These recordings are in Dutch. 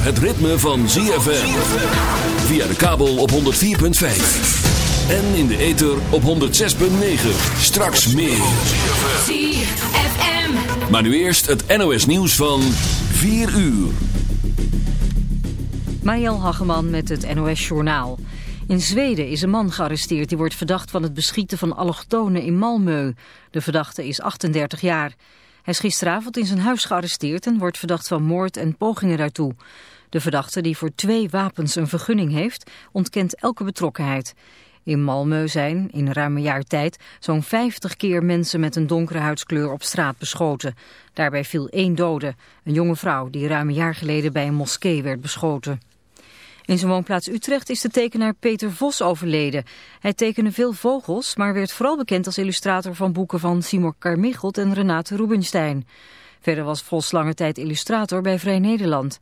Zover het ritme van ZFM. Via de kabel op 104.5. En in de ether op 106.9. Straks meer. ZFM. Maar nu eerst het NOS nieuws van 4 uur. Mariel Hageman met het NOS Journaal. In Zweden is een man gearresteerd die wordt verdacht van het beschieten van allochtonen in Malmö. De verdachte is 38 jaar. Hij is gisteravond in zijn huis gearresteerd en wordt verdacht van moord en pogingen daartoe. De verdachte, die voor twee wapens een vergunning heeft, ontkent elke betrokkenheid. In Malmö zijn, in ruim een jaar tijd, zo'n 50 keer mensen met een donkere huidskleur op straat beschoten. Daarbij viel één dode, een jonge vrouw die ruim een jaar geleden bij een moskee werd beschoten. In zijn woonplaats Utrecht is de tekenaar Peter Vos overleden. Hij tekende veel vogels, maar werd vooral bekend als illustrator van boeken van Simon Carmichelt en Renate Rubinstein. Verder was Vos lange tijd illustrator bij Vrij Nederland.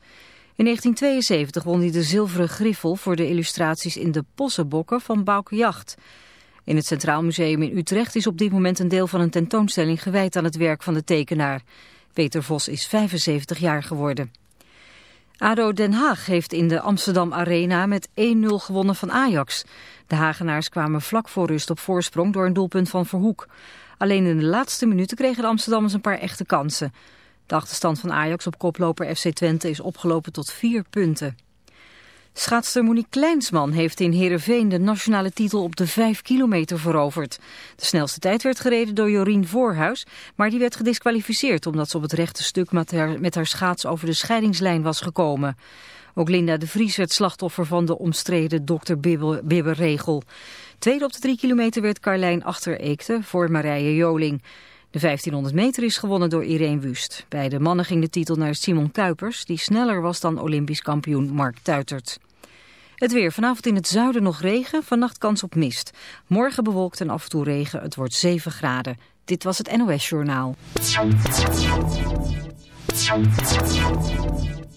In 1972 won hij de zilveren griffel voor de illustraties in de Possenbokken van Bouke Jacht. In het Centraal Museum in Utrecht is op dit moment een deel van een tentoonstelling gewijd aan het werk van de tekenaar. Peter Vos is 75 jaar geworden. ADO Den Haag heeft in de Amsterdam Arena met 1-0 gewonnen van Ajax. De Hagenaars kwamen vlak voor rust op voorsprong door een doelpunt van Verhoek. Alleen in de laatste minuten kregen de Amsterdammers een paar echte kansen. De achterstand van Ajax op koploper FC Twente is opgelopen tot vier punten. Schaatster Monique Kleinsman heeft in Heerenveen de nationale titel op de 5 kilometer veroverd. De snelste tijd werd gereden door Jorien Voorhuis, maar die werd gedisqualificeerd omdat ze op het rechte stuk met haar, met haar schaats over de scheidingslijn was gekomen. Ook Linda de Vries werd slachtoffer van de omstreden dokter Bibber-regel. Tweede op de 3 kilometer werd Carlijn Achtereekte voor Marije Joling. De 1500 meter is gewonnen door Irene Wust. Bij de mannen ging de titel naar Simon Kuipers, die sneller was dan Olympisch kampioen Mark Tuitert. Het weer. Vanavond in het zuiden nog regen, vannacht kans op mist. Morgen bewolkt en af en toe regen. Het wordt 7 graden. Dit was het NOS Journaal.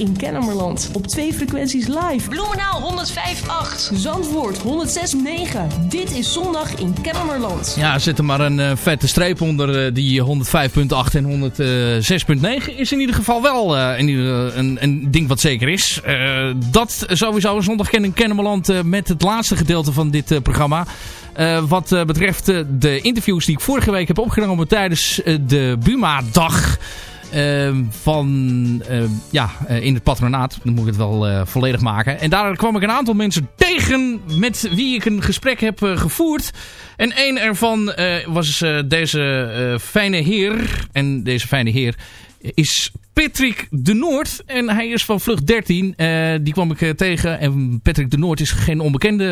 In Kennemerland. Op twee frequenties live. Bloemenaal 105.8. Zandvoort 106.9. Dit is Zondag in Kennemerland. Ja, zet er maar een eh, vette streep onder eh, die 105.8 en 106.9. Is in ieder geval wel eh, in ieder, een, een ding wat zeker is. Eh, dat sowieso zondag in Kennemerland eh, met het laatste gedeelte van dit eh, programma. Eh, wat eh, betreft eh, de interviews die ik vorige week heb opgenomen tijdens eh, de Buma-dag... eh, van eh, ja, eh, in het patronaat. Dan moet ik het wel eh, volledig maken. En daar kwam ik een aantal mensen tegen met wie ik een gesprek heb eh, gevoerd. En een ervan was deze fijne heer. En deze fijne heer is Patrick de Noord. En hij is van Vlucht 13. Eh, die kwam ik eh, tegen. En Patrick de Noord is geen onbekende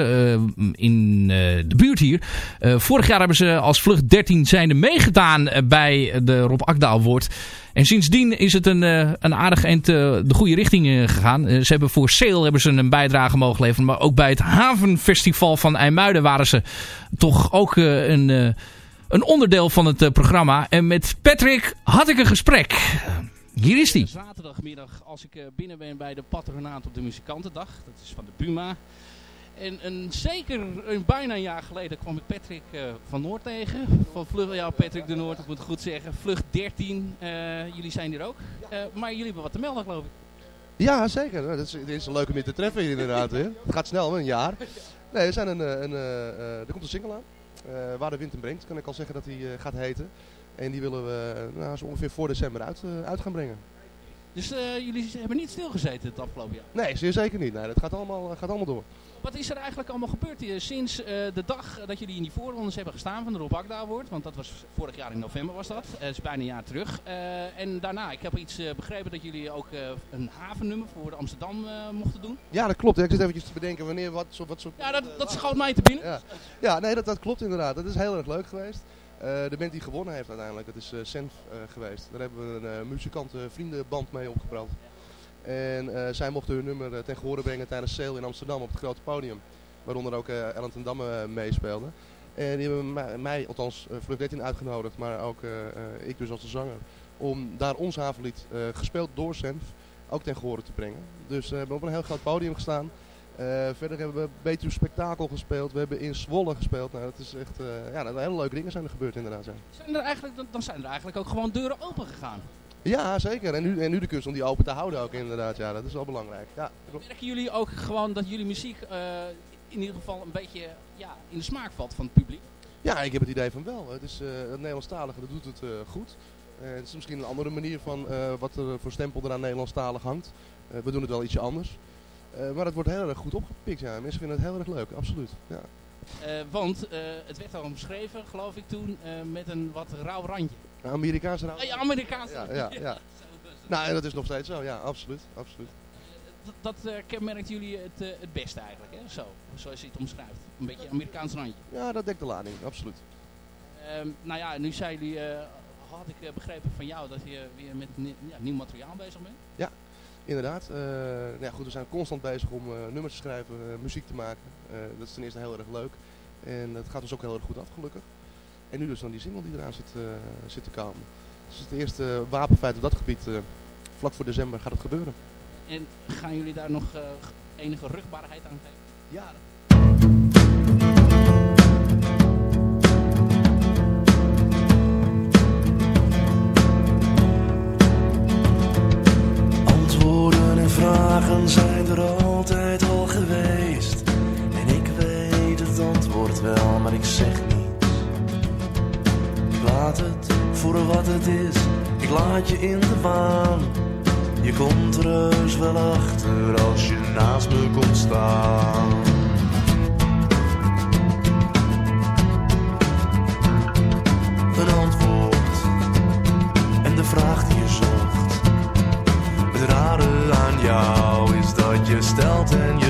eh, in de buurt hier. Vorig jaar hebben ze als Vlucht 13 zijnde meegedaan bij de Rob Akda Award. En sindsdien is het een, een aardig eind de goede richting gegaan. Ze hebben voor Sale hebben ze een bijdrage mogen leveren. Maar ook bij het Havenfestival van IJmuiden waren ze toch ook een, een onderdeel van het eh, programma. En met Patrick had ik een gesprek. Hier is die. Zaterdagmiddag als ik eh, binnen ben bij de patronaat op de muzikantendag. Dat is van de Buma. En een, zeker een, bijna een jaar geleden kwam ik Patrick eh, van Noord tegen. Van Vlucht, ja, Patrick de Noord, ik moet het goed zeggen. Vlucht 13. Eh, jullie zijn hier ook. Eh, maar jullie hebben wat te melden, geloof ik. Ja, zeker. Nou, Dat is, het is leuk om je te treffen hier inderdaad. Hè. Het gaat snel, een jaar. Nee, we zijn een, eh, een, eh, eh, er komt een single aan. Eh, Waar de wind hem brengt, kan ik al zeggen dat hij eh, gaat heten. En die willen we eh, nou, zo ongeveer voor december uit, uit gaan brengen. Dus jullie hebben niet stilgezeten het afgelopen jaar. Nee, zeer zeker niet. Nee, dat gaat allemaal, gaat allemaal door. Wat is er eigenlijk allemaal gebeurd hier sinds eh, de dag dat jullie in die voorrondes hebben gestaan van de Rob Akda Award? Want dat was vorig jaar in november was dat. Het is bijna een jaar terug. Eh, en daarna, ik heb iets eh, begrepen dat jullie ook eh, een havennummer voor Amsterdam eh, mochten doen. Ja, dat klopt. hè. Ik zit eventjes te bedenken wanneer wat soort... Wat soort Ja, dat, dat schoot mij te binnen. Ja, ja nee, dat, dat klopt inderdaad. Dat is heel erg leuk geweest. Eh, de band die gewonnen heeft uiteindelijk, dat is eh Senf eh, geweest. Daar hebben we een uh, muzikant-vriendenband mee opgebrand. En eh, zij mochten hun nummer eh, ten gehore brengen tijdens Sale in Amsterdam op het grote podium. Waaronder ook eh Ellen ten Damme meespeelde. En die hebben mij, althans, uh, Vlucht 13 uitgenodigd, maar ook ik dus als de zanger. Om daar ons havenlied, gespeeld door Senf, ook ten gehore te brengen. Dus we hebben op een heel groot podium gestaan. Verder hebben we Betuwe Spektakel gespeeld. We hebben in Zwolle gespeeld. Nou, dat is echt, ja, dat hele leuke dingen zijn er gebeurd inderdaad. Zijn er eigenlijk, dan zijn er eigenlijk ook gewoon deuren open gegaan. Ja zeker. En nu, en nu de kunst om die open te houden ook inderdaad. Ja, dat is wel belangrijk. Ja. Merken jullie ook gewoon dat jullie muziek eh, in ieder geval een beetje ja, in de smaak valt van het publiek? ja ik heb het idee van wel. Het is eh, het Nederlandstalige, dat doet het eh, goed. Het is misschien een andere manier van wat er voor stempel er aan Nederlandstalig hangt. We doen het wel ietsje anders. Maar het wordt heel erg goed opgepikt. Ja. Mensen vinden het heel erg leuk, absoluut. Ja. Want het werd al omschreven, geloof ik toen, met een wat rauw randje. Een Amerikaanse raad. Ah, ja, Amerikaanse. Ja, ja, ja. Nou, en dat is nog steeds zo. Ja, absoluut. absoluut. Dat, dat eh, kenmerkt jullie het, eh, het beste eigenlijk, hè? Zo, zoals je het omschrijft. Een beetje Amerikaans randje. Ja, dat dekt de lading, absoluut. Ehm, nou ja, nu zei jullie, eh, had ik begrepen van jou dat je weer met ni- ja, nieuw materiaal bezig bent. Inderdaad. eh, nou ja, goed, we zijn constant bezig om nummers te schrijven, muziek te maken. Dat is ten eerste heel erg leuk. En het gaat ons ook heel erg goed af, gelukkig. En nu dus dan die single die eraan zit, eh, zit te komen. Dus het eerste wapenfeit op dat gebied. eh, vlak voor december gaat het gebeuren. En gaan jullie daar nog eh, enige rugbaarheid aan geven? Ja, Antwoorden en vragen zijn er altijd al geweest. En ik weet het antwoord wel, maar ik zeg niets. Laat het voor wat het is, ik laat je in de waan. Je komt er heus wel achter als je naast me komt staan. Een antwoord en de vraag die je zocht. Het rare aan jou is dat je stelt en je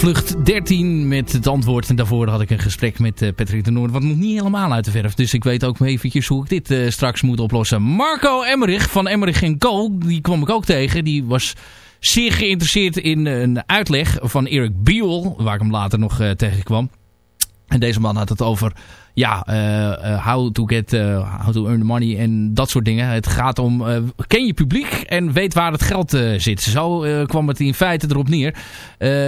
Vlucht 13 met het antwoord. En daarvoor had ik een gesprek met uh, Patrick de Noord. Wat nog niet helemaal uit de verf. Dus ik weet ook eventjes hoe ik dit uh, straks moet oplossen. Marco Emmerich van Emmerich Co. Die kwam ik ook tegen. Die was zeer geïnteresseerd in een uitleg van Eric Biel. Waar ik hem later nog tegenkwam. En deze man had het over ja, uh, how to get, uh, how to earn the money en dat soort dingen. Het gaat om, ken je publiek en weet waar het geld zit. Zo kwam het in feite erop neer.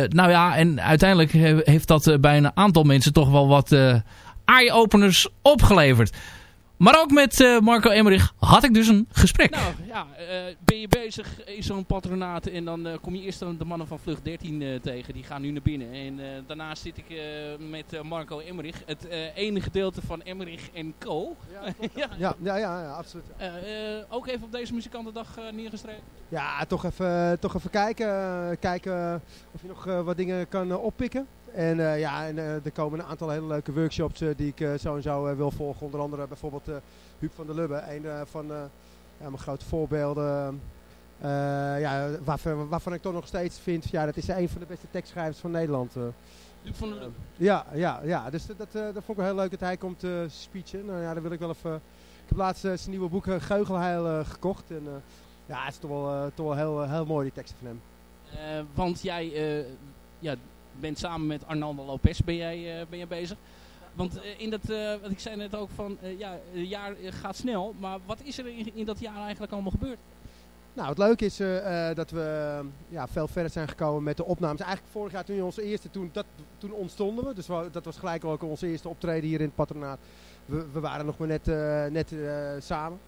nou ja, en uiteindelijk heeft dat bij een aantal mensen toch wel wat eye-openers opgeleverd. Maar ook met uh, Marco Emmerich had ik dus een gesprek. Nou ja, uh, ben je bezig in zo'n patronaat en dan uh, kom je eerst dan de mannen van Vlucht 13 tegen. Die gaan nu naar binnen. En daarnaast zit ik met Marco Emmerich. Het ene gedeelte van Emmerich en Co. Ja, ja. ja, ja, ja, absoluut. ook even op deze muzikantendag neergestreken? Ja, toch even, toch even kijken. kijken of je nog wat dingen kan oppikken. En uh, ja, en, uh, er komen een aantal hele leuke workshops uh, die ik zo en zo wil volgen. Onder andere bijvoorbeeld Huub van der Lubbe. Een van ja, mijn grote voorbeelden. ja, waarvan, waarvan, ik toch nog steeds vind, ja, dat is een van de beste tekstschrijvers van Nederland. Huub van der Lubbe? ja, ja, ja, dus dat, dat, dat vond ik wel heel leuk dat hij komt speechen. Nou ja, daar wil ik wel even... Ik heb laatst zijn nieuwe boek Geugelheil gekocht. En ja, het is toch wel, toch wel heel, heel mooi die teksten van hem. want jij... ja, bent samen met Arnaldo Lopez ben jij, uh, ben jij bezig. Want uh, in dat, uh, wat ik zei net ook van, ja, het jaar gaat snel. Maar wat is er in, dat jaar eigenlijk allemaal gebeurd? Nou, het leuke is dat we ja, veel verder zijn gekomen met de opnames. Eigenlijk vorig jaar toen onze eerste, toen, dat, toen ontstonden we. Dus dat was gelijk ook onze eerste optreden hier in het patronaat. We, we waren nog maar net, net samen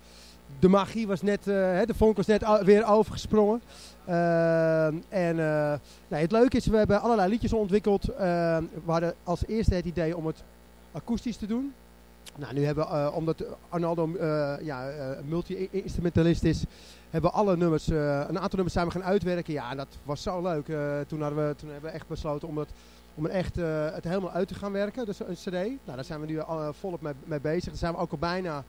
de magie was net, uh, de vonk was net weer overgesprongen. Uh, en uh, nee, het leuke is, we hebben allerlei liedjes ontwikkeld. we hadden als eerste het idee om het akoestisch te doen. Nou, nu hebben omdat Arnaldo ja, multi-instrumentalist is, hebben we alle nummers, een aantal nummers samen gaan uitwerken. Ja, dat was zo leuk. toen, hadden we, toen hebben we echt besloten om het om echt het helemaal uit te gaan werken, dus een cd. Nou, daar zijn we nu al, volop mee bezig. Daar zijn we ook al bijna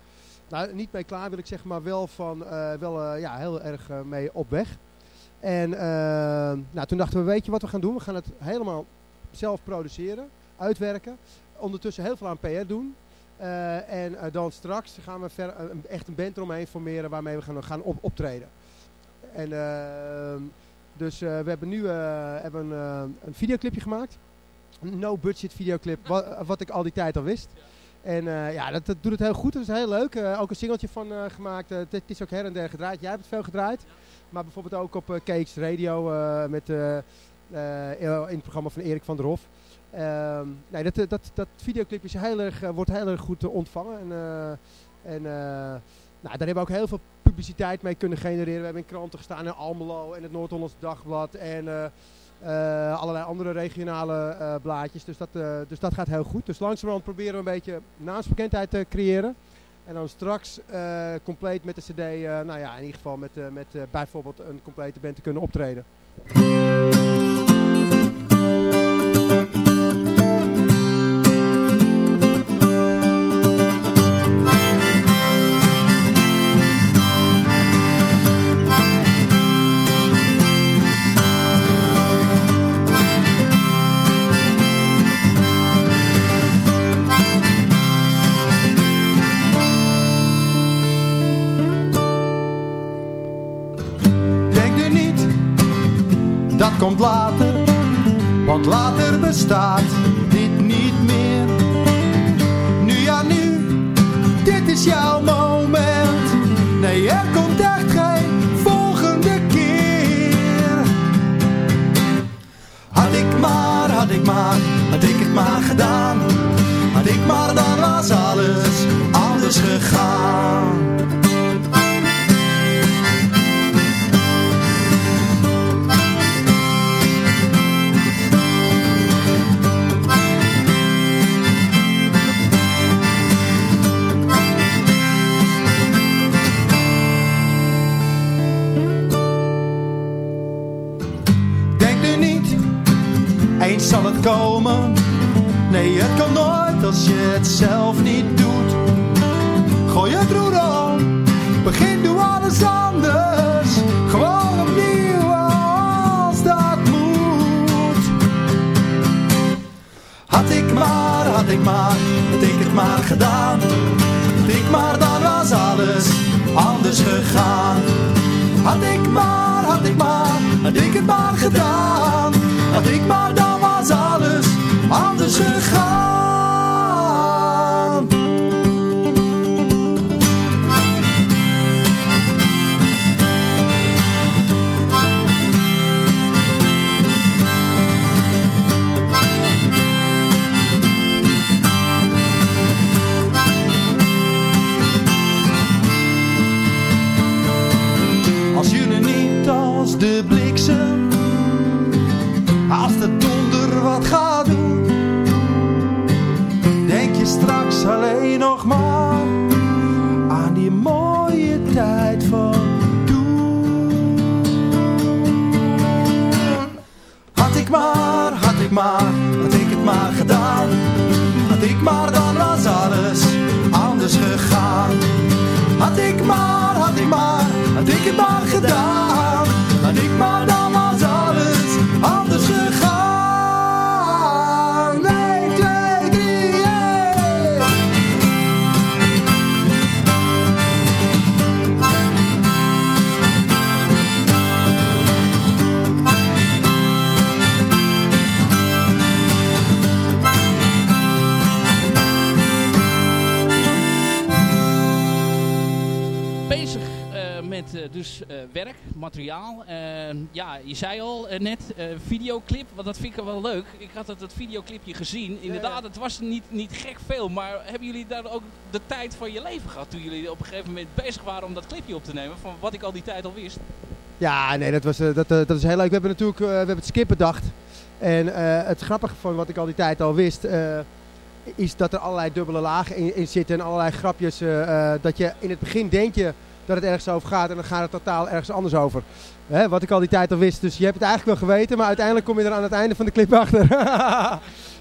nou, niet mee klaar wil ik zeggen, maar wel, van, uh, wel uh, ja, heel erg uh, mee op weg. En nou, toen dachten we, weet je wat we gaan doen? We gaan het helemaal zelf produceren, uitwerken. Ondertussen heel veel aan PR doen. en dan straks gaan we ver, echt een band eromheen formeren waarmee we gaan, gaan op, optreden. En dus we hebben nu hebben, een videoclipje gemaakt. Een no-budget videoclip, wat, wat ik al die tijd al wist. En uh, ja, dat, dat, doet het heel goed. Dat is heel leuk. Uh, ook een singeltje van uh, gemaakt. het is ook her en der gedraaid. Jij hebt het veel gedraaid. Maar bijvoorbeeld ook op Cakes Radio met, in het programma van Erik van der Hof. Ehm, nee, dat, dat, dat videoclip is heel erg, wordt heel erg goed ontvangen. En, en nou, daar hebben we ook heel veel publiciteit mee kunnen genereren. We hebben in kranten gestaan in Almelo en het Noord-Hollands Dagblad. En allerlei andere regionale uh, blaadjes. Dus dat, uh, dus dat gaat heel goed. Dus langzamerhand proberen we een beetje naamsbekendheid te creëren. En dan straks compleet met de cd, nou ja, in ieder geval met, met bijvoorbeeld een complete band te kunnen optreden. Komt later, want later bestaat dit niet meer. Nu ja, nu, dit is jouw moment. Nee, er komt echt geen volgende keer. Had ik maar, had ik maar, had ik het maar gedaan. Had ik maar, dan was alles anders gegaan. Dat vind ik wel leuk. Ik had het, het videoclipje gezien. Inderdaad, het was niet, niet gek veel, maar hebben jullie daar ook de tijd van je leven gehad toen jullie op een gegeven moment bezig waren om dat clipje op te nemen, van wat ik al die tijd al wist? Ja, nee, dat, was, eh, dat, eh, dat is heel leuk. We hebben natuurlijk eh, we hebben het skip bedacht. En het grappige van wat ik al die tijd al wist, is dat er allerlei dubbele lagen in, in zitten en allerlei grapjes. dat je in het begin denk je dat het ergens over gaat en dan gaat het totaal ergens anders over. Hè, wat ik al die tijd al wist. Dus je hebt het eigenlijk wel geweten, maar uiteindelijk kom je er aan het einde van de clip achter.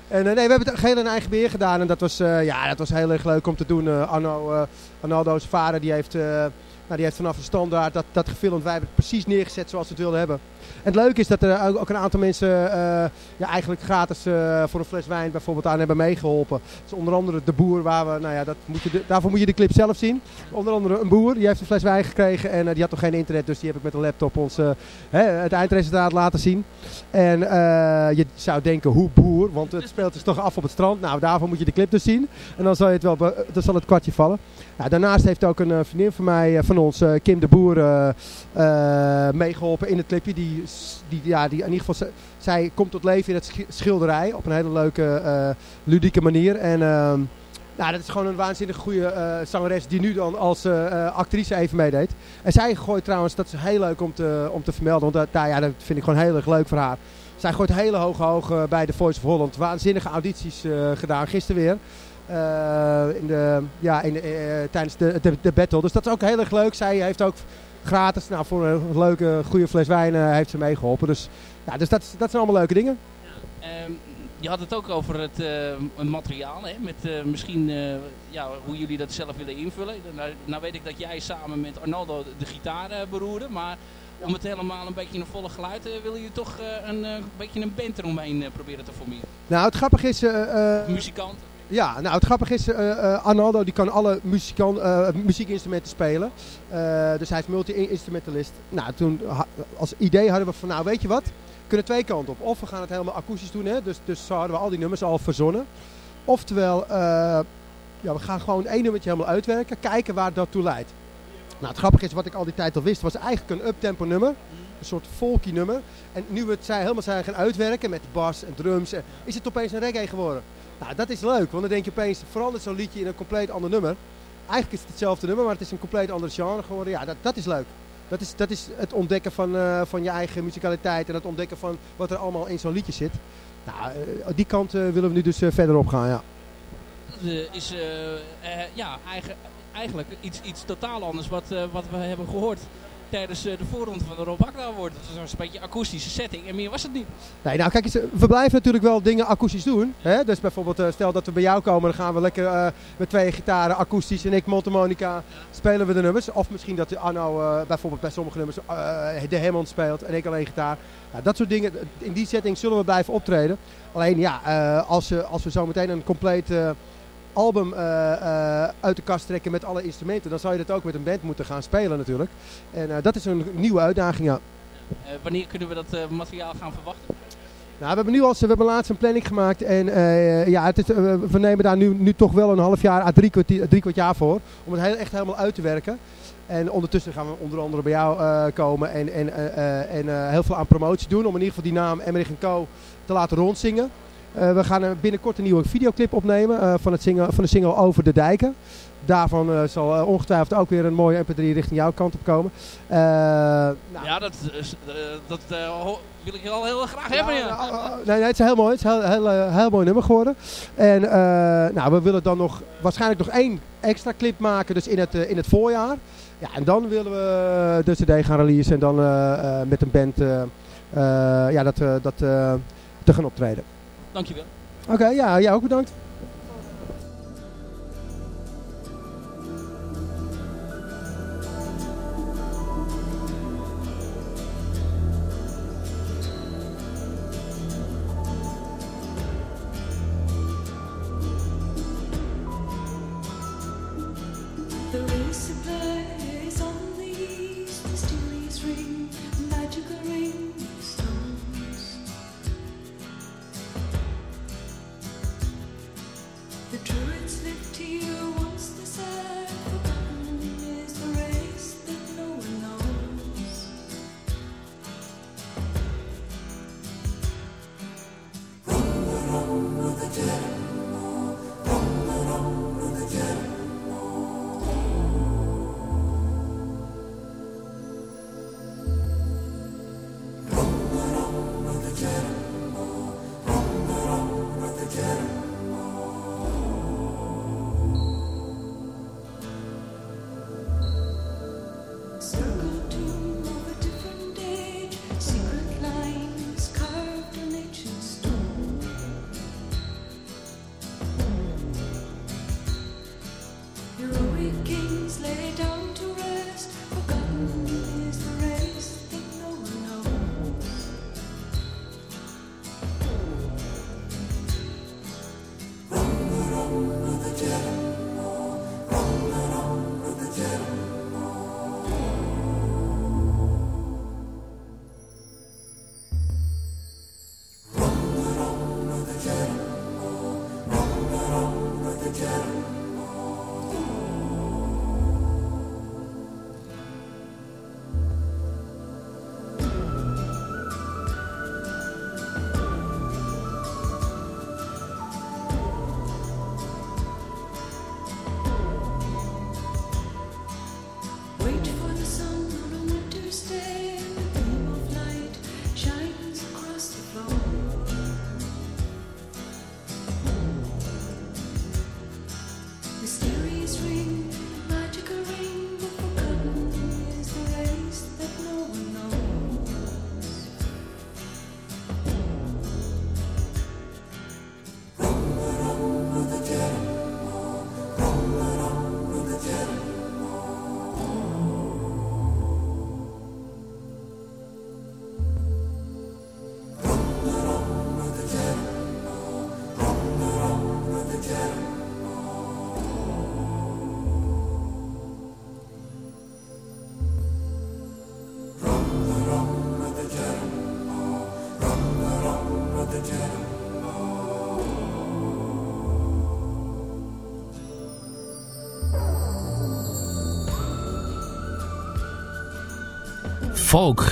en eh, nee, we hebben het geheel in eigen beheer gedaan en dat was, eh, ja, dat was heel erg leuk om te doen. Eh, Arno, Arnaldo's vader die heeft, nou, die heeft vanaf de standaard dat, dat gefilmd. Wij het precies neergezet zoals we het wilden hebben. En het leuke is dat er ook, een aantal mensen eh, ja, eigenlijk gratis eh, voor een fles wijn bijvoorbeeld aan hebben meegeholpen. Dus onder andere de boer, waar we, nou ja, dat moet je daarvoor moet je de clip zelf zien. Onder andere een boer, die heeft een fles wijn gekregen en eh, die had nog geen internet, dus die heb ik met een laptop ons hè, het eindresultaat laten zien. En je zou denken, hoe boer, want het speelt dus toch af op het strand. Nou, daarvoor moet je de clip dus zien. En dan zal, je het wel dan zal het kwartje vallen. Ja, daarnaast heeft ook een vriendin van mij, van ons, eh, Kim de Boer, eh, eh, meegeholpen in het clipje. Die, die, ja, die in ieder geval, zij komt tot leven in het schi- schilderij op een hele leuke, ludieke manier. En nou, dat is gewoon een waanzinnig goede zangeres die nu dan als actrice even meedeed. En zij gooit trouwens, dat is heel leuk om te, om te vermelden, want dat, ja, dat vind ik gewoon heel erg leuk voor haar. Zij gooit hele hoge hoog bij de Voice of Holland. Waanzinnige audities gedaan, gisteren weer. Eh, in de, ja, in de, eh, tijdens de, de, de battle. Dus dat is ook heel erg leuk. Zij heeft ook gratis, nou, voor een leuke, goede fles wijn eh, heeft ze meegeholpen. Dus, ja, dus dat, dat zijn allemaal leuke dingen. Ehm, je had het ook over het materiaal, hè? met misschien ja, hoe jullie dat zelf willen invullen. Nou, nou weet ik dat jij samen met Arnaldo de gitaar beroerde, maar om het helemaal een beetje in een volle geluid, willen jullie toch een beetje een band eromheen proberen te formeren? Nou, het grappige is... Muzikant. Ja, nou het grappige is, eh, Arnaldo die kan alle eh, muziekinstrumenten spelen. Dus hij is multi-instrumentalist. Nou, toen als idee hadden we van, nou weet je wat, we kunnen twee kanten op. Of we gaan het helemaal akoestisch doen, hè? Dus, dus zo hadden we al die nummers al verzonnen. Oftewel, ja, we gaan gewoon één nummertje helemaal uitwerken, kijken waar dat toe leidt. Nou, het grappige is, wat ik al die tijd al wist, was eigenlijk een uptempo nummer. Een soort folky nummer. En nu we het zij, helemaal zijn gaan uitwerken met bas en drums, is het opeens een reggae geworden. Nou, dat is leuk, want dan denk je opeens, verandert zo'n liedje in een compleet ander nummer. Eigenlijk is het hetzelfde nummer, maar het is een compleet ander genre geworden. Ja, dat, dat is leuk. Dat is, dat is het ontdekken van, eh, van je eigen muzikaliteit en het ontdekken van wat er allemaal in zo'n liedje zit. Nou, eh, die kant eh, willen we nu dus verder op gaan, ja. Dat is ja, eigen, eigenlijk iets, iets totaal anders wat, wat we hebben gehoord tijdens eh, de voorronde van de Rob Akda Award. Dat was een beetje akoestische setting en meer was het niet. Nee, nou kijk eens, we blijven natuurlijk wel dingen akoestisch doen. Hè? Dus bijvoorbeeld, eh, stel dat we bij jou komen, dan gaan we lekker eh, met twee gitaren akoestisch en ik mondharmonica spelen we de nummers. Of misschien dat Arno eh, bijvoorbeeld bij sommige nummers eh, de Hammond speelt en ik alleen gitaar. Nou, dat soort dingen, in die setting zullen we blijven optreden. Alleen ja, eh, als, als we zo meteen een compleet eh, album eh, eh, uit de kast trekken met alle instrumenten, dan zou je dat ook met een band moeten gaan spelen natuurlijk. En eh, dat is een nieuwe uitdaging, ja. Wanneer kunnen we dat materiaal gaan verwachten? Nou, we hebben nu al, we hebben laatst een planning gemaakt en ja, het is, we nemen daar nu, nu toch wel een half jaar à drie kwart, drie kwart jaar voor om het heel, echt helemaal uit te werken. En ondertussen gaan we onder andere bij jou komen en, en, en heel veel aan promotie doen om in ieder geval die naam Emmerich Co te laten rondzingen. Eh, we gaan binnenkort een nieuwe videoclip opnemen eh, van, het single, van de single Over de Dijken. Daarvan eh, zal ongetwijfeld ook weer een mooie mp3 richting jouw kant op komen. Nou, Ja, dat, dat wil ik al heel graag hebben. Ja. nou, oh, oh, nee, nee, het is heel mooi. Het is een heel, heel, heel mooi nummer geworden. En nou, we willen dan nog waarschijnlijk nog één extra clip maken, dus in het, in het voorjaar. Ja, en dan willen we de CD gaan releasen en dan met een band ja, dat, dat, te gaan optreden. Dankjewel. Oké, ja, jij ook bedankt.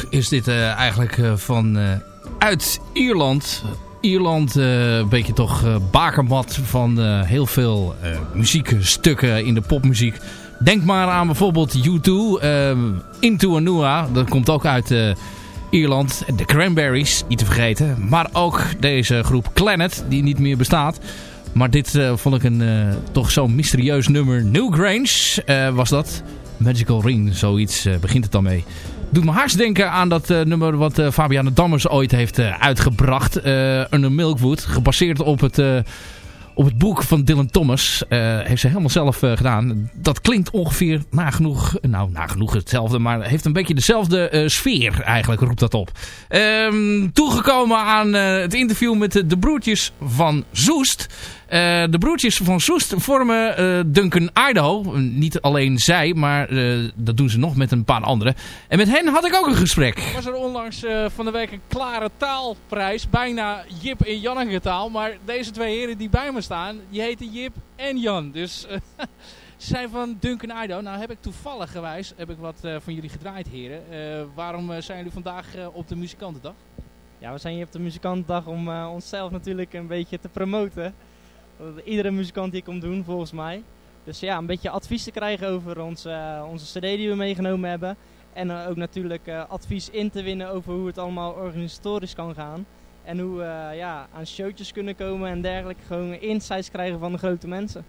Is dit eh, eigenlijk eh, van eh, uit Ierland. Ierland, een beetje toch bakermat van heel veel muziekstukken in de popmuziek. Denk maar aan bijvoorbeeld U2, eh, Into Anua, dat komt ook uit Ierland. De Cranberries, niet te vergeten. Maar ook deze groep Planet, die niet meer bestaat. Maar dit vond ik een toch zo'n mysterieus nummer. Newgrange eh, was dat. Magical Ring, zoiets begint het dan mee. Doet me haast denken aan dat eh, nummer wat eh, Fabiana Dammers ooit heeft eh, uitgebracht. Under Milkwood. Gebaseerd op het, op het boek van Dylan Thomas. Heeft ze helemaal zelf gedaan. Dat klinkt ongeveer nagenoeg, nou nagenoeg hetzelfde. Maar heeft een beetje dezelfde sfeer eigenlijk, roept dat op. Ehm, toegekomen aan het interview met de broertjes van Zoest. Eh, de broertjes van Soest vormen eh, Duncan Idaho. Niet alleen zij, maar eh, dat doen ze nog met een paar anderen. En met hen had ik ook een gesprek. Was er onlangs eh, van de week een klare taalprijs. Bijna Jip en Janneke taal. Maar deze twee heren die bij me staan, die heten Jip en Jan. Dus ze zijn van Duncan Idaho. Nou heb ik toevallig gewijs heb ik wat eh, van jullie gedraaid heren. Eh, waarom zijn jullie vandaag eh, op de muzikantendag? Ja, we zijn hier op de muzikantendag om eh, onszelf natuurlijk een beetje te promoten. Iedere muzikant hier komt doen, volgens mij. Dus ja, een beetje advies te krijgen over onze, eh, onze cd die we meegenomen hebben. En ook natuurlijk eh, advies in te winnen over hoe het allemaal organisatorisch kan gaan. En hoe we eh, ja, aan showtjes kunnen komen en dergelijke. Gewoon insights krijgen van de grote mensen.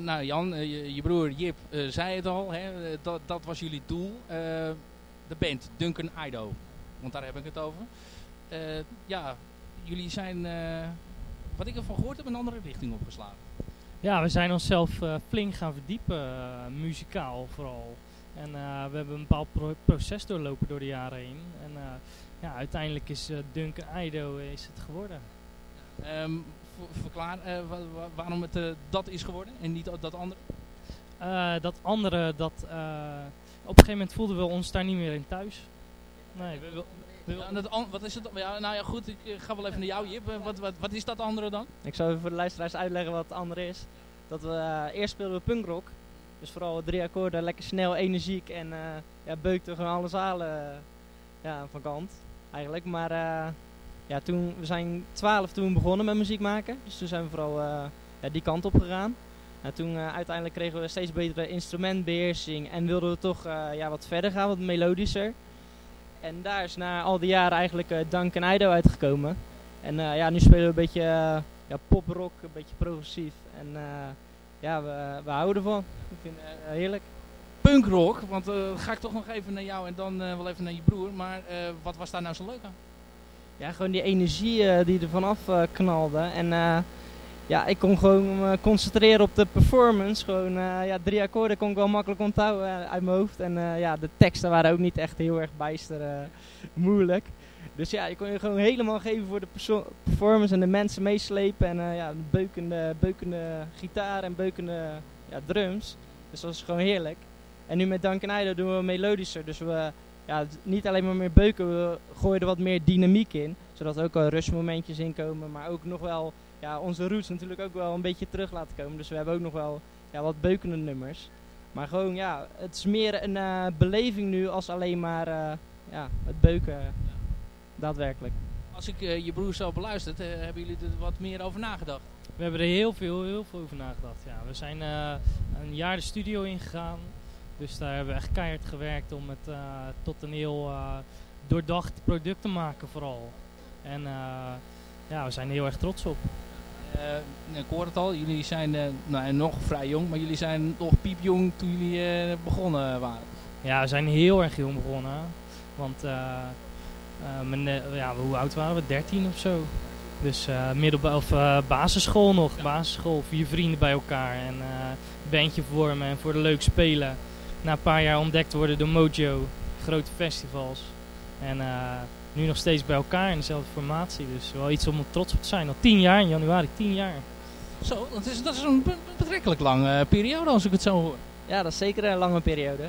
Nou Jan, je, je broer Jip zei het al. Hè, dat, dat was jullie doel. De band Duncan Idaho. Want daar heb ik het over. Ja, jullie zijn, wat ik ervan gehoord heb, een andere richting opgeslagen. Ja, we zijn onszelf eh, flink gaan verdiepen, eh, muzikaal vooral. En eh, we hebben een bepaald pro- proces doorlopen door de jaren heen. En ja, uiteindelijk is Duncan Ido is het geworden. Ehm, ver- verklaar wa- wa- waarom het dat is geworden en niet dat andere. Dat andere, dat, op een gegeven moment voelden we ons daar niet meer in thuis. Nee, we, Ja, dat wat is het? Ja, nou ja, goed, ik ga wel even naar jou, Jip. Eh, Wat, wat, wat is dat andere dan? Ik zal even voor de luisteraars uitleggen wat het andere is. Dat we, eh, eerst speelden we punkrock. Dus vooral drie akkoorden, lekker snel, energiek en eh ja, beukten gewoon alle zalen ja, van kant eigenlijk. Maar ja, toen, we zijn 12 toen begonnen met muziek maken. Dus toen zijn we vooral ja, die kant op gegaan. En toen eh, uiteindelijk kregen we steeds betere instrumentbeheersing en wilden we toch ja, wat verder gaan, wat melodischer. En daar is na al die jaren eigenlijk uh, Duncan Idaho uitgekomen. En eh, ja, nu spelen we een beetje eh, ja, poprock, een beetje progressief. En ja, we, we houden ervan. Ik vind het heerlijk. Punkrock, want dan ga ik toch nog even naar jou en dan wel even naar je broer. Maar wat was daar nou zo leuk aan? Ja, gewoon die energie die er vanaf knalde. En ja, ik kon gewoon me concentreren op de performance. Gewoon eh, ja, drie akkoorden kon ik wel makkelijk onthouden eh, uit mijn hoofd. En eh, ja, de teksten waren ook niet echt heel erg bijster eh, moeilijk. Dus ja, je kon je gewoon helemaal geven voor de performance en de mensen meeslepen. En eh, ja, beukende, beukende gitaar en beukende ja, drums. Dus dat was gewoon heerlijk. En nu met Duncan Idaho doen we melodischer. Dus we ja, niet alleen maar meer beuken, we gooien er wat meer dynamiek in. Zodat er ook wel rustmomentjes in komen. Maar ook nog wel ja, onze roots natuurlijk ook wel een beetje terug laten komen. Dus we hebben ook nog wel ja, wat beukende nummers. Maar gewoon ja, het is meer een eh, beleving nu als alleen maar eh, ja, het beuken daadwerkelijk. Als ik eh, je broer zo beluisterd, eh, hebben jullie er wat meer over nagedacht? We hebben er heel veel, heel veel over nagedacht. Ja, we zijn eh, een jaar de studio ingegaan. Dus daar hebben we echt keihard gewerkt om het eh, tot een heel eh, doordacht product te maken vooral. En eh, ja, we zijn er heel erg trots op. Eh, ik hoor het al, jullie zijn eh, nou, nog vrij jong, maar jullie zijn nog piepjong toen jullie eh, begonnen waren. Ja, we zijn heel erg jong begonnen. Want mijn, ja, hoe oud waren we? 13 of zo. Dus middelba of basisschool nog. Basisschool, vier vrienden bij elkaar. En bandje vormen en voor de leuk spelen. Na een paar jaar ontdekt worden door Mojo. Grote festivals. En eh, nu nog steeds bij elkaar in dezelfde formatie. Dus wel iets om trots op te zijn. Al tien jaar in januari, tien jaar. Zo, dat is, dat is een be- betrekkelijk lange eh, periode als ik het zo hoor. Ja, dat is zeker een lange periode.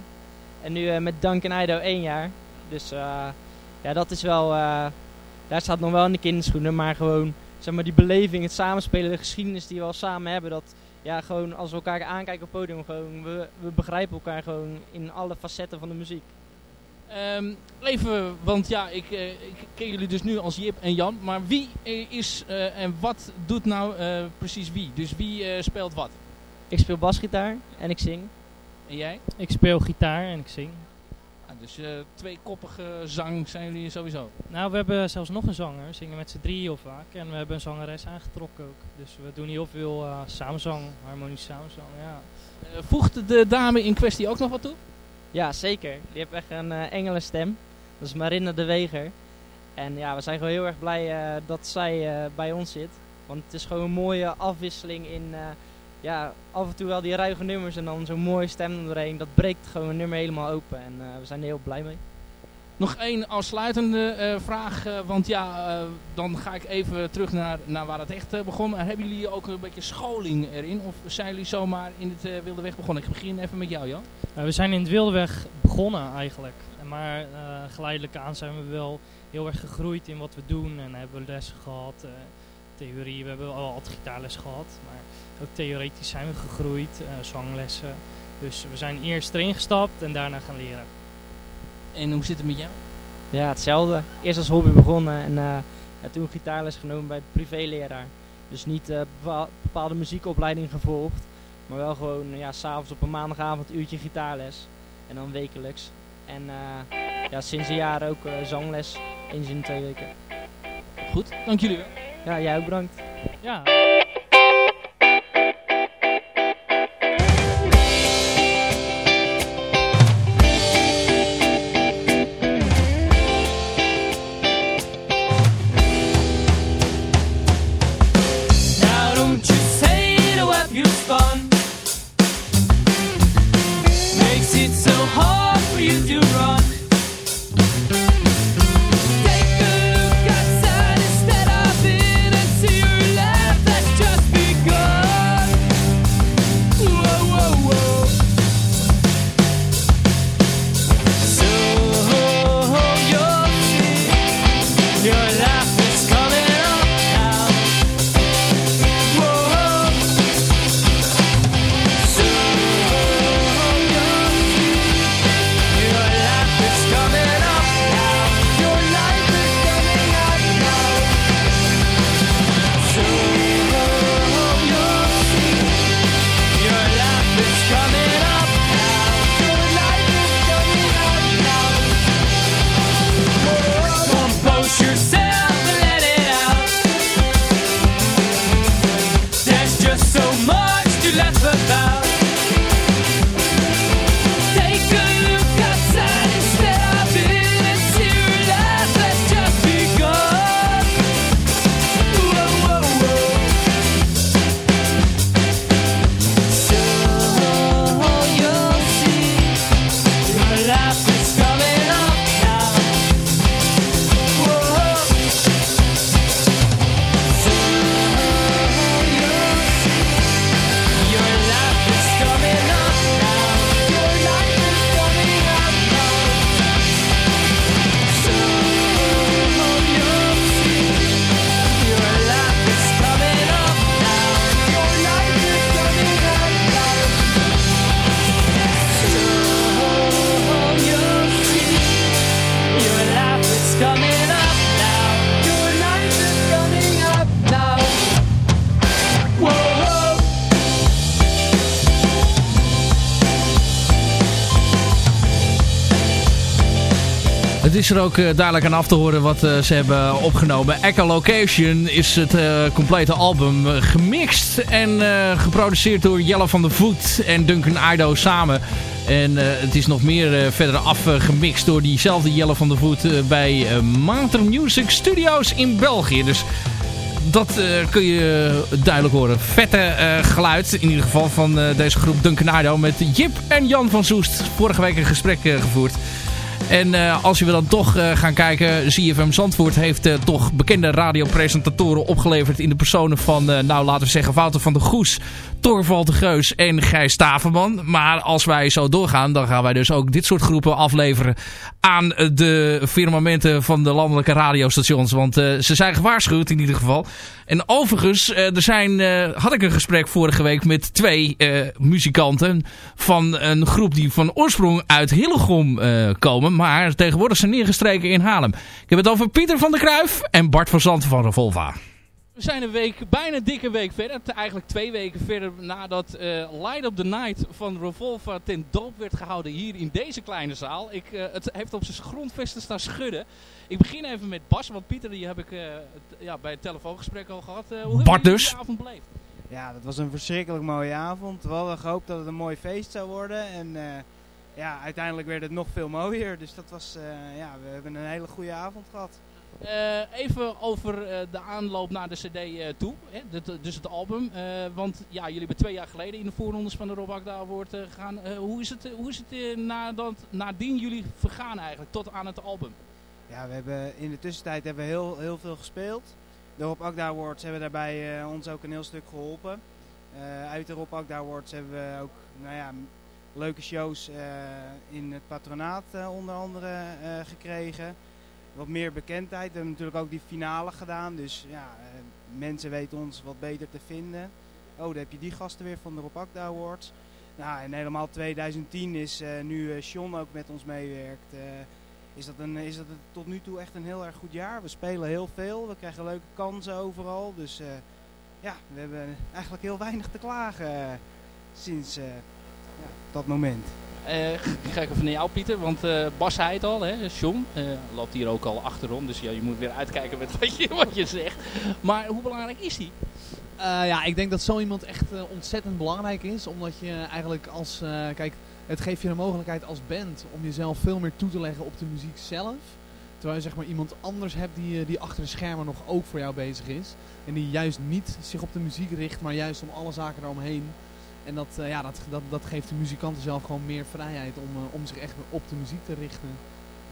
En nu eh, met Duncan Idaho één jaar. Dus eh, ja, dat is wel... eh, daar staat nog wel in de kinderschoenen. Maar gewoon, zeg maar, die beleving, het samenspelen, de geschiedenis die we al samen hebben. Dat, ja, gewoon als we elkaar aankijken op het podium, gewoon, we, we begrijpen elkaar gewoon in alle facetten van de muziek. Ehm, even, want ja, ik, eh, ik ken jullie dus nu als Jip en Jan. Maar wie is eh, en wat doet nou eh, precies wie? Dus wie eh, speelt wat? Ik speel basgitaar en ik zing. En jij? Ik speel gitaar en ik zing. Ah, dus eh tweekoppige zang zijn jullie sowieso. Nou, we hebben zelfs nog een zanger. We zingen met z'n drieën heel vaak. En we hebben een zangeres aangetrokken ook. Dus we doen heel veel eh samenzang, harmonische samenzang, ja. Eh, voegt de dame in kwestie ook nog wat toe? Ja, zeker. Die heeft echt een eh engelenstem. Dat is Marinda de Weger. En ja, we zijn gewoon heel erg blij eh, dat zij eh, bij ons zit. Want het is gewoon een mooie afwisseling in... ja, af en toe wel die ruige nummers en dan zo'n mooie stem erdoorheen. Dat breekt gewoon een nummer helemaal open. En we zijn er heel blij mee. Nog één afsluitende eh, vraag, eh, want ja, eh, dan ga ik even terug naar, naar waar het echt begon. Hebben jullie ook een beetje scholing erin? Of zijn jullie zomaar in het Wilde Weg begonnen? Ik begin even met jou, Jan. We zijn in het Wildeweg begonnen eigenlijk. En Maar geleidelijk aan zijn we wel heel erg gegroeid in wat we doen. En hebben lessen gehad, theorie. We hebben wel altijd gitaarles gehad. Maar ook theoretisch zijn we gegroeid, zanglessen. Dus we zijn eerst erin gestapt en daarna gaan leren. En hoe zit het met jou? Ja, hetzelfde. Eerst als hobby begonnen en ja, toen gitaarles genomen bij de privéleraar. Dus niet bepaal, bepaalde muziekopleiding gevolgd, maar wel gewoon ja, s'avonds op een maandagavond uurtje gitaarles. En dan wekelijks. En uh, ja, sinds een jaar ook zangles, eens in twee weken. Goed, dank jullie wel. Ja, jij ook bedankt. Ja. Is er ook uh, duidelijk aan af te horen wat uh, ze hebben opgenomen. Echolocation is het uh, complete album gemixt en geproduceerd door Jelle van der Voet en Duncan Ido samen. En het is nog meer verder afgemixt door diezelfde Jelle van der Voet bij Mater Music Studios in België. Dus dat kun je duidelijk horen. Vette uh, geluid in ieder geval van deze groep Duncan Ido met Jip en Jan van Soest. Vorige week een gesprek gevoerd. En uh, als we dan toch uh, gaan kijken, ZFM Zandvoort heeft uh, toch bekende radiopresentatoren opgeleverd in de personen van, nou laten we zeggen, Wouter van der Goes, Torvald de Geus en Gijs Staverman. Maar als wij zo doorgaan, dan gaan wij dus ook dit soort groepen afleveren aan de firmamenten van de landelijke radiostations. Want ze zijn gewaarschuwd in ieder geval. En overigens, er zijn, had ik een gesprek vorige week met twee muzikanten van een groep die van oorsprong uit Hillegom komen. Maar tegenwoordig zijn neergestreken in Haarlem. Ik heb het over Pieter van der Kruif en Bart van Zanten van Revolva. We zijn een week, bijna een dikke week verder. Eigenlijk twee weken verder nadat uh, Light Up The Night van Revolva ten doop werd gehouden hier in deze kleine zaal. Ik, uh, het heeft op zijn grondvesten staan schudden. Ik begin even met Bas, want Pieter die heb ik uh, het, ja, bij het telefoongesprek al gehad. hoe Bart dus. de avond beleefd? Ja, dat was een verschrikkelijk mooie avond. We hadden gehoopt dat het een mooi feest zou worden. En ja, uiteindelijk werd het nog veel mooier. Dus dat was, uh, ja, we hebben een hele goede avond gehad. Eh, even over eh, de aanloop naar de cd eh, toe, hè? Dus het album. Eh, want ja, jullie hebben twee jaar geleden in de voorrondes van de Rob Akda Award eh, gegaan. Eh, hoe is het, eh, hoe is het eh, nadat, nadien jullie vergaan eigenlijk, tot aan het album? Ja, we hebben in de tussentijd hebben we heel, heel veel gespeeld. De Rob Akda Awards hebben daarbij eh, ons ook een heel stuk geholpen. Eh, uit de Rob Akda Awards hebben we ook nou ja, leuke shows eh, in het patronaat eh, onder andere eh, gekregen. Wat meer bekendheid. We hebben natuurlijk ook die finale gedaan. Dus ja, mensen weten ons wat beter te vinden. Oh, daar heb je die gasten weer van de Rob Awards. Nou, en helemaal 2010 is nu Sean ook met ons meewerkt. is dat, een, is dat tot nu toe echt een heel erg goed jaar. We spelen heel veel, we krijgen leuke kansen overal. Dus ja, we hebben eigenlijk heel weinig te klagen sinds dat moment. Eh, ik ga even naar jou, Pieter, want eh, Bas zei het al, hè, John, eh, loopt hier ook al achterom, dus ja, je moet weer uitkijken met wat je, wat je zegt. Maar hoe belangrijk is hij? Eh, ja, ik denk dat zo iemand echt ontzettend belangrijk is. Omdat je eigenlijk als... eh, kijk, het geeft je de mogelijkheid als band om jezelf veel meer toe te leggen op de muziek zelf. Terwijl je zeg maar iemand anders hebt die, die achter de schermen nog ook voor jou bezig is. En die juist niet zich op de muziek richt, maar juist om alle zaken eromheen. En dat, eh, ja, dat, dat, dat geeft de muzikanten zelf gewoon meer vrijheid om, eh, om zich echt op de muziek te richten.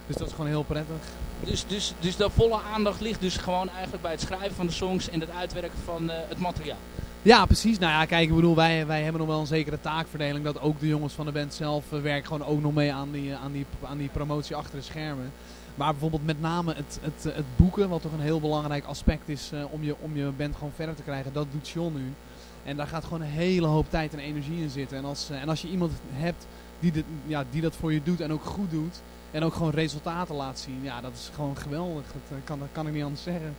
Dus dat is gewoon heel prettig. Dus, dus, dus de volle aandacht ligt dus gewoon eigenlijk bij het schrijven van de songs en het uitwerken van eh, het materiaal. Ja, precies. Nou ja, kijk, ik bedoel, wij, wij hebben nog wel een zekere taakverdeling. Dat ook de jongens van de band zelf werken gewoon ook nog mee aan die, aan, die, aan die promotie achter de schermen. Maar bijvoorbeeld met name het, het, het boeken, wat toch een heel belangrijk aspect is om, je, om je band gewoon verder te krijgen. Dat doet John nu. En daar gaat gewoon een hele hoop tijd en energie in zitten. En als, eh, en als je iemand hebt die, dit, ja, die dat voor je doet en ook goed doet. En ook gewoon resultaten laat zien. Ja, dat is gewoon geweldig. Dat eh, kan, dat kan ik niet anders zeggen.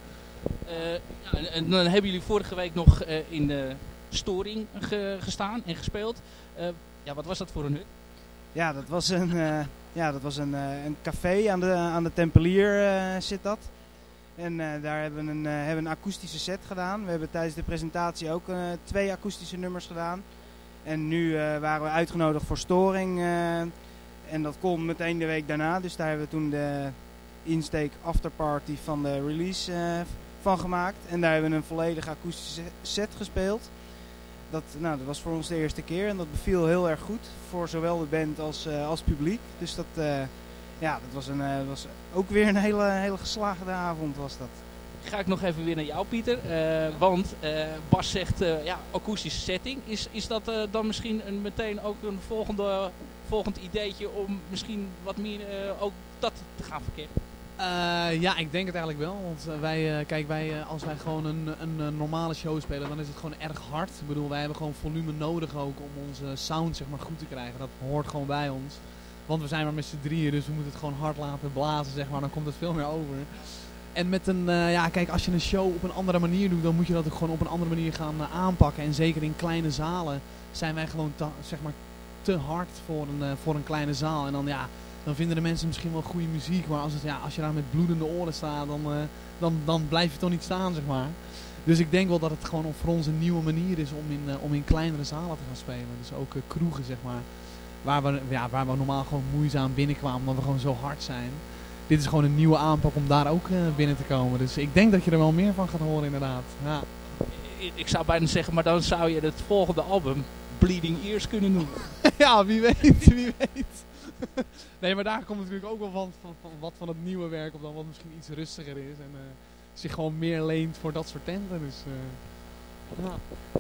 Eh, ja, en, dan hebben jullie vorige week nog eh, in de storing ge- gestaan en gespeeld. Eh, ja, wat was dat voor een hut? Ja, dat was een, eh, ja, dat was een, eh, een café aan de, aan de Tempelier zit dat. En eh, daar hebben we, een, eh, hebben een akoestische set gedaan. We hebben tijdens de presentatie ook eh, twee akoestische nummers gedaan. En nu waren we uitgenodigd voor Storing. en dat kon meteen de week daarna. Dus daar hebben we toen de insteek afterparty van de release van gemaakt. En daar hebben we een volledige akoestische set gespeeld. Dat, nou, dat was voor ons de eerste keer en dat beviel heel erg goed. Voor zowel de band als, eh, als publiek. Dus dat, ja, dat was, een, eh, was ook weer een hele, hele geslaagde avond was dat. Ga ik nog even weer naar jou, Pieter. Eh, want eh, Bas zegt, eh, ja, akoestische setting. Is, is dat eh, dan misschien een, meteen ook een volgende, volgend ideetje om misschien wat meer eh, ook dat te gaan verkennen? Eh, ja, ik denk het eigenlijk wel. Want wij, eh, kijk, wij, als wij gewoon een, een, eh, normale show spelen, dan is het gewoon erg hard. Ik bedoel, wij hebben gewoon volume nodig ook om onze sound zeg maar, goed te krijgen. Dat hoort gewoon bij ons. Want we zijn maar met z'n drieën, dus we moeten het gewoon hard laten blazen, zeg maar. Dan komt het veel meer over. En met een, eh, ja, kijk, als je een show op een andere manier doet, dan moet je dat ook gewoon op een andere manier gaan eh, aanpakken. En zeker in kleine zalen zijn wij gewoon te, zeg maar, te hard voor een, eh, voor een kleine zaal. En dan, ja, dan vinden de mensen misschien wel goede muziek. Maar als, het, ja, als je daar met bloedende oren staat, dan, dan, dan blijf je toch niet staan, zeg maar. Dus ik denk wel dat het gewoon voor ons een nieuwe manier is om in, om in kleinere zalen te gaan spelen. Dus ook kroegen, zeg maar. Waar we, ja, waar we normaal gewoon moeizaam binnenkwamen, omdat we gewoon zo hard zijn. Dit is gewoon een nieuwe aanpak om daar ook eh, binnen te komen. Dus ik denk dat je er wel meer van gaat horen, inderdaad. Ja. Ik- Ik zou bijna zeggen, maar dan zou je het volgende album Bleeding Ears kunnen noemen. ja, wie weet, wie weet. nee, maar daar komt natuurlijk ook wel van, van, van wat van het nieuwe werk op dan wat misschien iets rustiger is. En eh, zich gewoon meer leent voor dat soort tenten. Dus, eh, ja.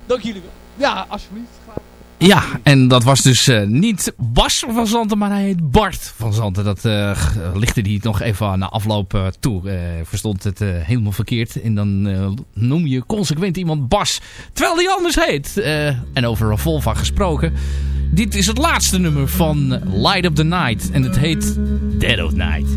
Dank jullie wel. Ja, alsjeblieft. Graag. Ja, en dat was dus eh, niet Bas van Zanten, maar hij heet Bart van Zanten. Dat g- lichtte hij nog even na afloop eh, toe. Verstond het helemaal verkeerd. En dan noem je consequent iemand Bas, terwijl hij anders heet. En over Revolva gesproken. Dit is het laatste nummer van Light Up The Night. En het heet Dead of Night.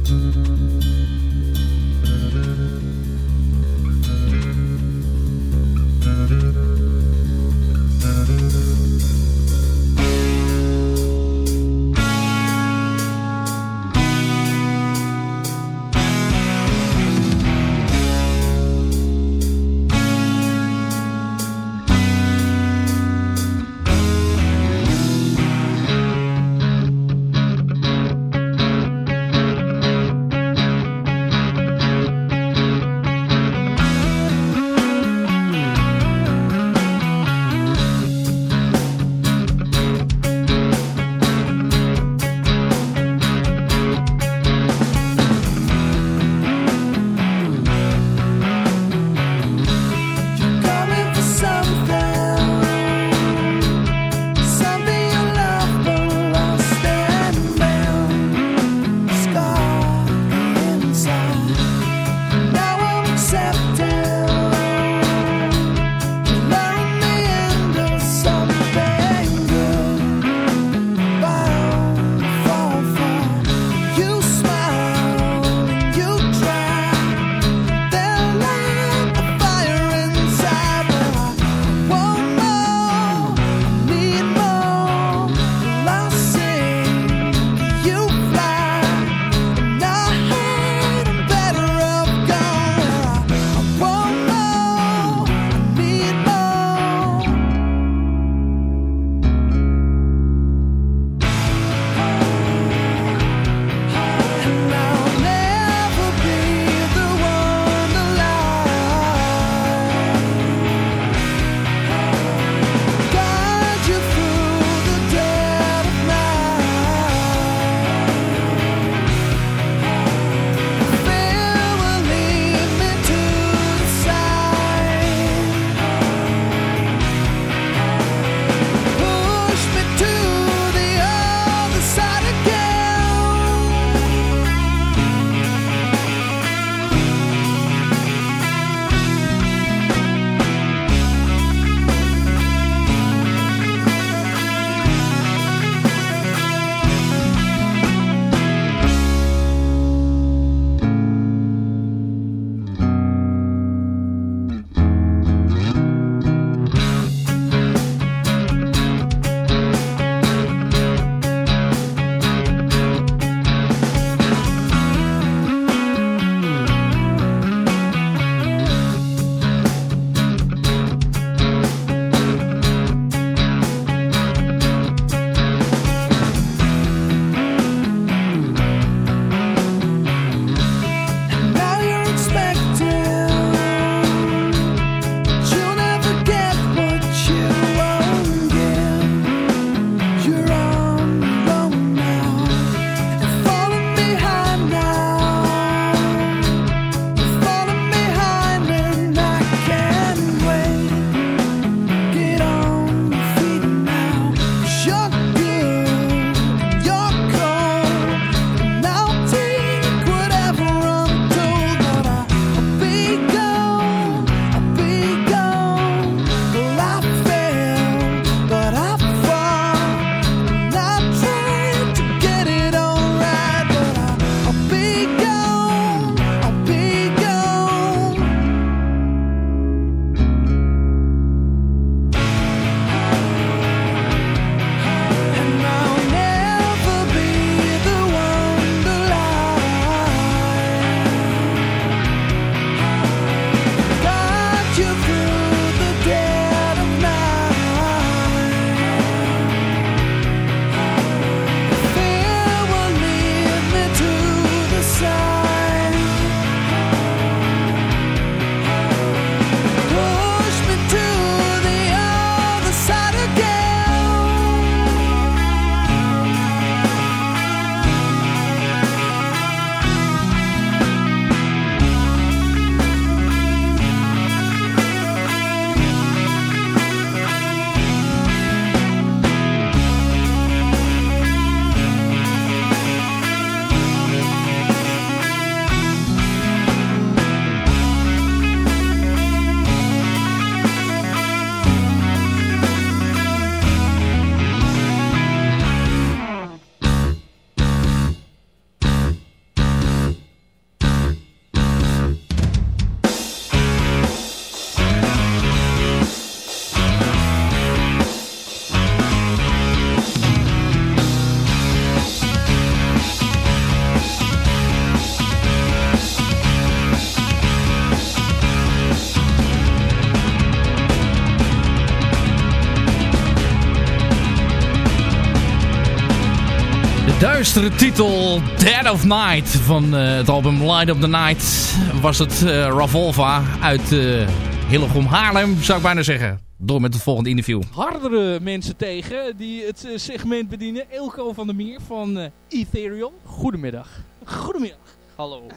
duistere titel Dead of Night van eh, het album Light of the Night was het eh Ravolva uit eh Hillegom Haarlem, zou ik bijna zeggen. Door met het volgende interview. Hardere mensen tegen die het segment bedienen. Elko van der Meer van Ethereal. Goedemiddag. Goedemiddag. Hallo.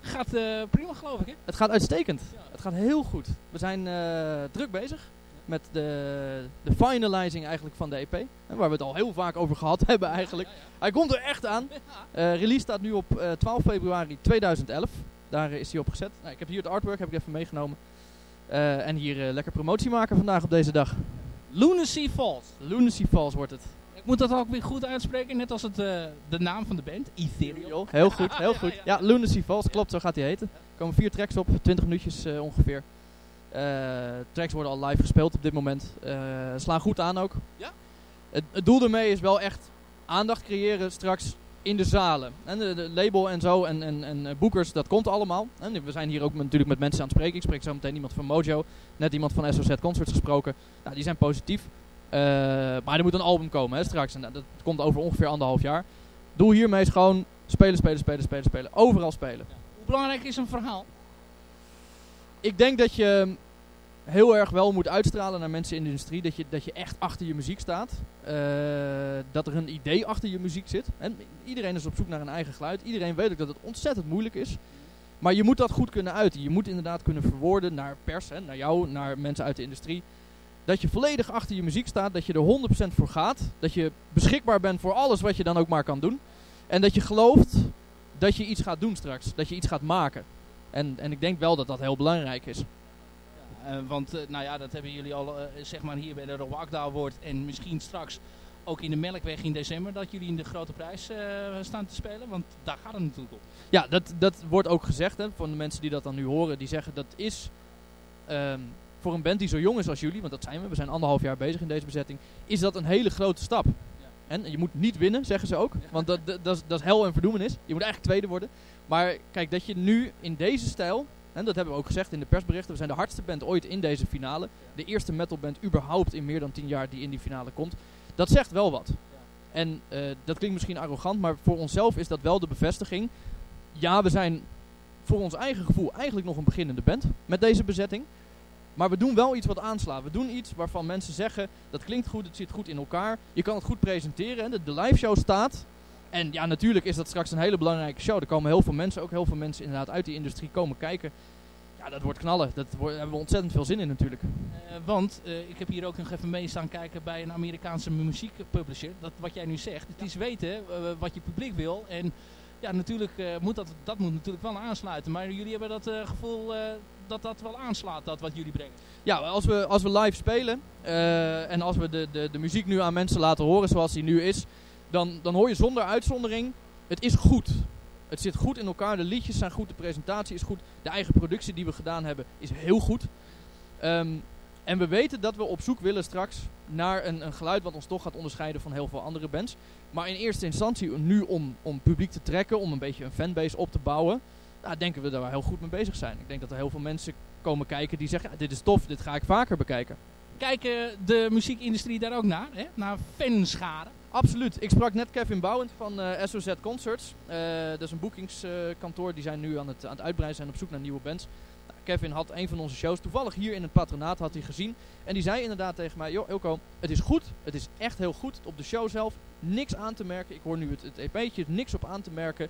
Gaat eh, prima geloof ik hè? Het gaat uitstekend. Het gaat heel goed. We zijn eh, druk bezig met de, de finalizing eigenlijk van de EP. Waar we het al heel vaak over gehad hebben eigenlijk. Hij komt er echt aan. Eh, release staat nu op eh, 12 februari 2011. Daar eh, is hij op gezet. Nou, ik heb hier het artwork heb ik even meegenomen. Eh, en hier eh, lekker promotie maken vandaag op deze dag. Lunacy Falls. Lunacy Falls wordt het. Ik moet dat ook weer goed uitspreken, net als het, eh, de naam van de band, Ethereal. Heel goed, heel goed. Ja, Lunacy Falls, klopt, zo gaat hij heten. Er komen vier tracks op, 20 minuutjes eh, ongeveer. Eh, tracks worden al live gespeeld op dit moment. Eh, slaan goed aan ook. Ja? Het, het doel ermee is wel echt aandacht creëren straks in de zalen. En de, de label en zo en, en, en eh, boekers, dat komt allemaal. En we zijn hier ook natuurlijk met mensen aan het spreken. Ik spreek zo meteen iemand van Mojo, net iemand van SOZ Concerts gesproken. Nou, die zijn positief. Maar er moet een album komen hè, straks. En dat, dat komt over ongeveer anderhalf jaar. Doel hiermee is gewoon spelen, spelen, spelen, spelen, spelen. Overal spelen. Hoe belangrijk is een verhaal? Ik denk dat je heel erg wel moet uitstralen naar mensen in de industrie. Dat je, dat je echt achter je muziek staat. Eh, dat er een idee achter je muziek zit. En iedereen is op zoek naar een eigen geluid. Iedereen weet ook dat het ontzettend moeilijk is. Maar je moet dat goed kunnen uiten. Je moet inderdaad kunnen verwoorden naar pers, hè, naar jou, naar mensen uit de industrie. Dat je volledig achter je muziek staat. Dat je er 100% voor gaat. Dat je beschikbaar bent voor alles wat je dan ook maar kan doen. En dat je gelooft dat je iets gaat doen straks. Dat je iets gaat maken. En, en ik denk wel dat dat heel belangrijk is. Eh, want eh, nou ja, dat hebben jullie al eh, zeg maar hier bij de Rob Akda wordt en misschien straks ook in de Melkweg in december dat jullie in de grote prijs staan te spelen. Want daar gaat het natuurlijk op. Ja, dat, dat wordt ook gezegd hè, van de mensen die dat dan nu horen. Die zeggen dat is ehm, voor een band die zo jong is als jullie, want dat zijn we. We zijn anderhalf jaar bezig in deze bezetting. Is dat een hele grote stap. En je moet niet winnen, zeggen ze ook. Want dat, dat, dat, is, dat is hel en verdoemenis. Je moet eigenlijk tweede worden. Maar kijk, dat je nu in deze stijl... En dat hebben we ook gezegd in de persberichten. We zijn de hardste band ooit in deze finale. De eerste metalband überhaupt in meer dan tien jaar die in die finale komt. Dat zegt wel wat. En eh, dat klinkt misschien arrogant, maar voor onszelf is dat wel de bevestiging. Ja, we zijn voor ons eigen gevoel eigenlijk nog een beginnende band met deze bezetting. Maar we doen wel iets wat aanslaat. We doen iets waarvan mensen zeggen, dat klinkt goed, het zit goed in elkaar. Je kan het goed presenteren. De, de live show staat. En ja, natuurlijk is dat straks een hele belangrijke show. Er komen heel veel mensen, ook heel veel mensen inderdaad uit die industrie komen kijken. Ja, dat wordt knallen. Dat wordt, daar hebben we ontzettend veel zin in natuurlijk. Eh, want eh, ik heb hier ook nog even mee staan kijken bij een Amerikaanse muziekpublisher. Dat wat jij nu zegt, het is weten eh, wat je publiek wil. En ja, natuurlijk moet dat, dat moet natuurlijk wel aansluiten. Maar jullie hebben dat gevoel dat dat wel aanslaat, dat wat jullie brengen. Ja, als we, als we live spelen eh, en als we de, de, de muziek nu aan mensen laten horen zoals die nu is, dan, dan hoor je zonder uitzondering, het is goed. Het zit goed in elkaar, de liedjes zijn goed, de presentatie is goed, de eigen productie die we gedaan hebben is heel goed. Ehm, en we weten dat we op zoek willen straks naar een, een geluid wat ons toch gaat onderscheiden van heel veel andere bands. Maar in eerste instantie nu om, om publiek te trekken, om een beetje een fanbase op te bouwen, nou, denken we dat we heel goed mee bezig zijn. Ik denk dat er heel veel mensen komen kijken die zeggen, ja, dit is tof, dit ga ik vaker bekijken. Kijken de muziekindustrie daar ook naar, hè? naar fanscharen? Absoluut. Ik sprak net Kevin Bouwend van eh, SOZ Concerts. Eh, dat is een boekingskantoor. die zijn nu aan het, aan het uitbreiden zijn op zoek naar nieuwe bands. Nou, Kevin had een van onze shows toevallig hier in het patronaat had hij gezien. En die zei inderdaad tegen mij, joh Ilko, het is goed. Het is echt heel goed. Op de show zelf niks aan te merken. Ik hoor nu het, het EP'tje, niks op aan te merken.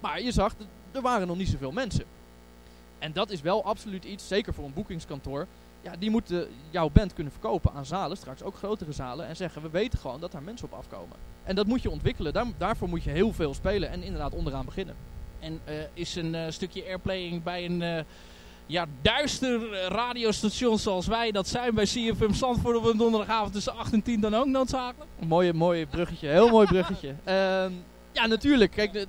Maar je zag, er waren nog niet zoveel mensen. En dat is wel absoluut iets, zeker voor een boekingskantoor. Ja, die moeten jouw band kunnen verkopen aan zalen, straks ook grotere zalen. En zeggen, we weten gewoon dat daar mensen op afkomen. En dat moet je ontwikkelen. Daar, daarvoor moet je heel veel spelen en inderdaad onderaan beginnen. En eh, is een eh, stukje airplaying bij een eh, ja, duister radiostation zoals wij dat zijn bij CFM Zandvoort op een donderdagavond tussen 8 en 10 dan ook noodzakelijk? Mooie, mooie bruggetje, heel mooi bruggetje. Ehm, ja, natuurlijk. Kijk,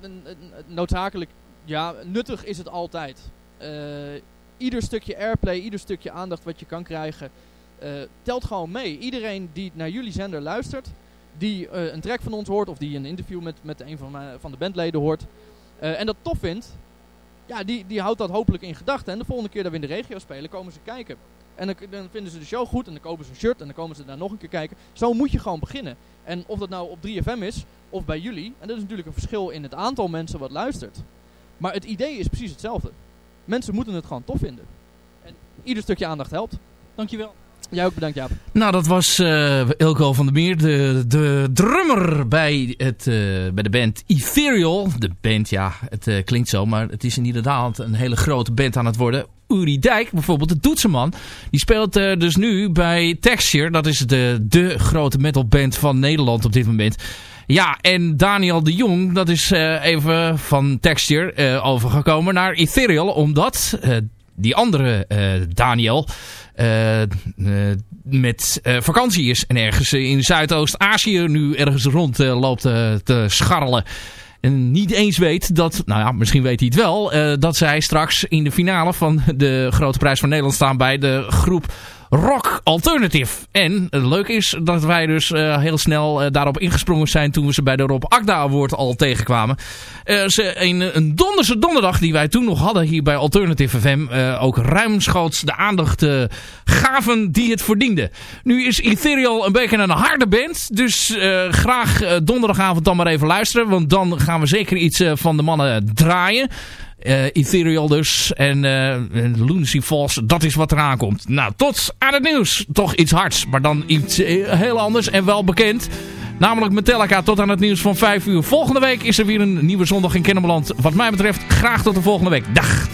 noodzakelijk, ja, nuttig is het altijd. Eh, ieder stukje airplay, ieder stukje aandacht wat je kan krijgen, eh, telt gewoon mee. Iedereen die naar jullie zender luistert, die eh, een track van ons hoort of die een interview met, met een van, van de bandleden hoort en dat tof vindt, ja, die, die houdt dat hopelijk in gedachten. En de volgende keer dat we in de regio spelen, komen ze kijken. En dan, dan vinden ze de show goed en dan kopen ze een shirt en dan komen ze daar nog een keer kijken. Zo moet je gewoon beginnen. En of dat nou op 3FM is, of bij jullie. En dat is natuurlijk een verschil in het aantal mensen wat luistert. Maar het idee is precies hetzelfde. Mensen moeten het gewoon tof vinden. En ieder stukje aandacht helpt. Dankjewel. Jij ook bedankt Jaap. Nou, dat was eh Ilko van der Meer, de, de drummer bij, het, eh, bij de band Ethereal. De band, ja, het eh, klinkt zo, maar het is inderdaad een hele grote band aan het worden. Uri Dijk, bijvoorbeeld, de toetsenman, die speelt dus nu bij Texture. Dat is de, de grote metalband van Nederland op dit moment. Ja, en Daniel de Jong, dat is eh, even van Texture eh, overgekomen naar Ethereal, omdat eh, die andere Daniel met vakantie is en ergens in Zuidoost-Azië nu ergens rond loopt te scharrelen. En niet eens weet dat, nou ja, misschien weet hij het wel, dat zij straks in de finale van de Grote Prijs van Nederland staan bij de groep Rock Alternative. En het leuke is dat wij dus eh, heel snel eh, daarop ingesprongen zijn toen we ze bij de Rob Akda Award al tegenkwamen. Eh, ze een, donderse donderdag die wij toen nog hadden hier bij Alternative FM ook ruimschoots de aandacht gaven die het verdiende. Nu is Ethereal een beetje een harde band, dus graag donderdagavond dan maar even luisteren, want dan gaan we zeker iets van de mannen draaien. Eh, Ethereal dus. En eh, en Lunacy Falls, dat is wat eraan komt. Nou, tot aan het nieuws. Toch iets hards, maar dan iets eh, heel anders en wel bekend. Namelijk Metallica tot aan het nieuws van 5 uur. Volgende week is er weer een nieuwe zondag in Kennemerland. Wat mij betreft, graag tot de volgende week. Dag!